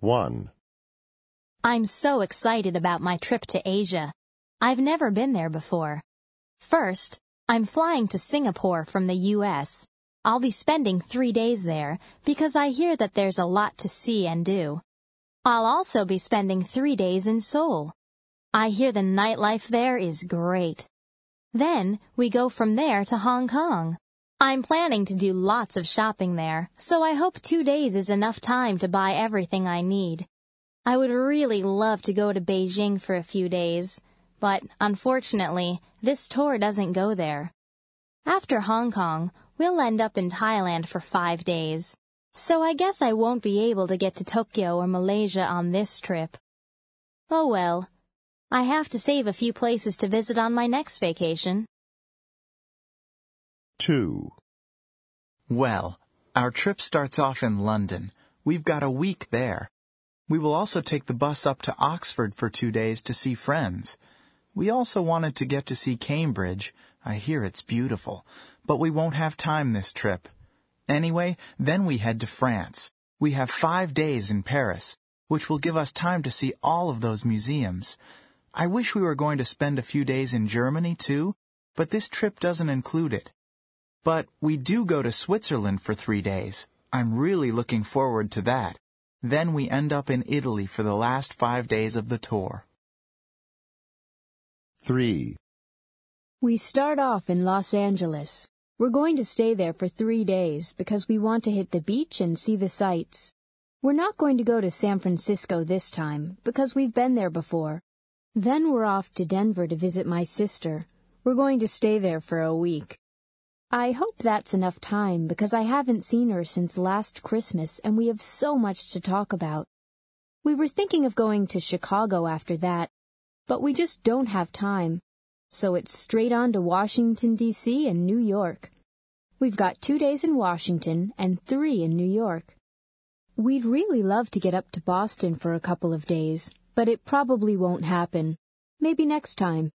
1. I'm so excited about my trip to Asia. I've never been there before. First, I'm flying to Singapore from the U.S. I'll be spending three days there because I hear that there's a lot to see and do. I'll also be spending three days in Seoul. I hear the nightlife there is great. Then we go from there to Hong Kong. I'm planning to do lots of shopping there, so I hope two days is enough time to buy everything I need. I would really love to go to Beijing for a few days, but unfortunately, this tour doesn't go there. After Hong Kong, we'll end up in Thailand for five days. So I guess I won't be able to get to Tokyo or Malaysia on this trip. Oh well. I have to save a few places to visit on my next vacation. 2. Well, our trip starts off in London. We've got a week there. We will also take the bus up to Oxford for two days to see friends. We also wanted to get to see Cambridge. I hear it's beautiful, but we won't have time this trip. Anyway, then we head to France. We have five days in Paris, which will give us time to see all of those museums. I wish we were going to spend a few days in Germany too, but this trip doesn't include it. But we do go to Switzerland for three days. I'm really looking forward to that. Then we end up in Italy for the last five days of the tour. 3. We start off in Los Angeles. We're going to stay there for three days because we want to hit the beach and see the sights. We're not going to go to San Francisco this time because we've been there before. Then we're off to Denver to visit my sister. We're going to stay there for a week. I hope that's enough time because I haven't seen her since last Christmas and we have so much to talk about. We were thinking of going to Chicago after that, but we just don't have time so it's straight on to Washington, D.C. and New York. We've got two days in Washington and three in New York. We'd really love to get up to Boston for a couple of days, but it probably won't happen. Maybe next time.